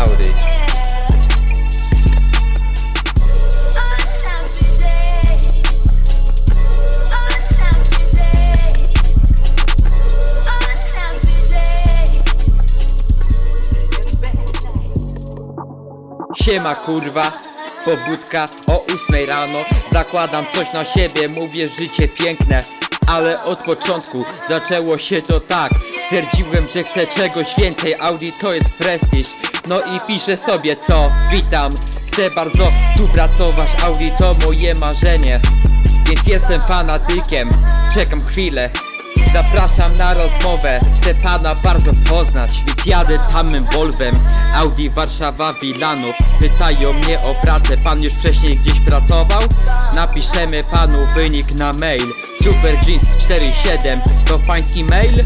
Audi. Siema kurwa, pobudka o 8 rano. Zakładam coś na siebie, mówię życie piękne. Ale od początku zaczęło się to tak. Stwierdziłem, że chcę czegoś więcej. Audi to jest prestiż. No i piszę sobie co? Witam. Chcę bardzo tu pracować. Audi to moje marzenie. Więc jestem fanatykiem. Czekam chwilę. Zapraszam na rozmowę, chcę pana bardzo poznać Więc jadę tamym Volvem. Audi Warszawa Wilanów. Pytają mnie o pracę, pan już wcześniej gdzieś pracował? Napiszemy panu wynik na mail. Super Jeans 47 to pański mail?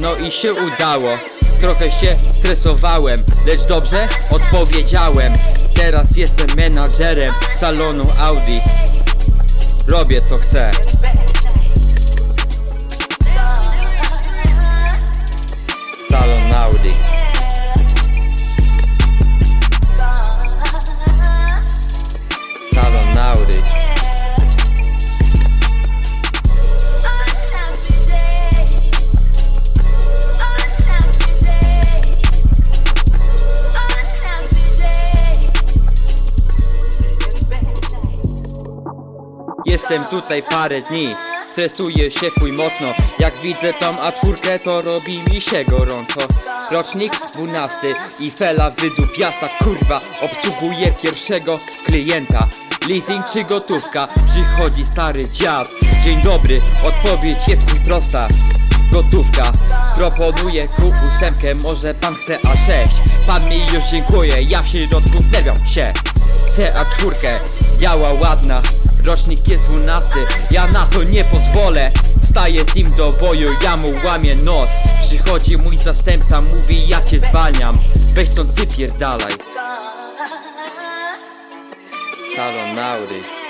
No i się udało Trochę się stresowałem, lecz dobrze odpowiedziałem. Teraz jestem menadżerem salonu Audi. Robię co chcę. Salon Audi. Salon Audi Jestem tutaj parę dni Stresuję się fuj mocno. Jak widzę tą A4 to robi mi się gorąco. Rocznik 12 i fela wydupiasta kurwa. Obsługuje pierwszego klienta. Leasing czy gotówka? Przychodzi stary dziad. Dzień dobry, odpowiedź jest mi prosta. Gotówka. Proponuję Q8, może pan chce A6 Pan mi już dziękuję, ja w środku wnerwiam się Chcę A4, biała ładna. Rocznik jest dwunasty, ja na to nie pozwolę. Staję z nim do boju, ja mu łamię nos. Przychodzi mój zastępca, mówi ja cię zwalniam. Weź stąd wypierdalaj. Salon Audi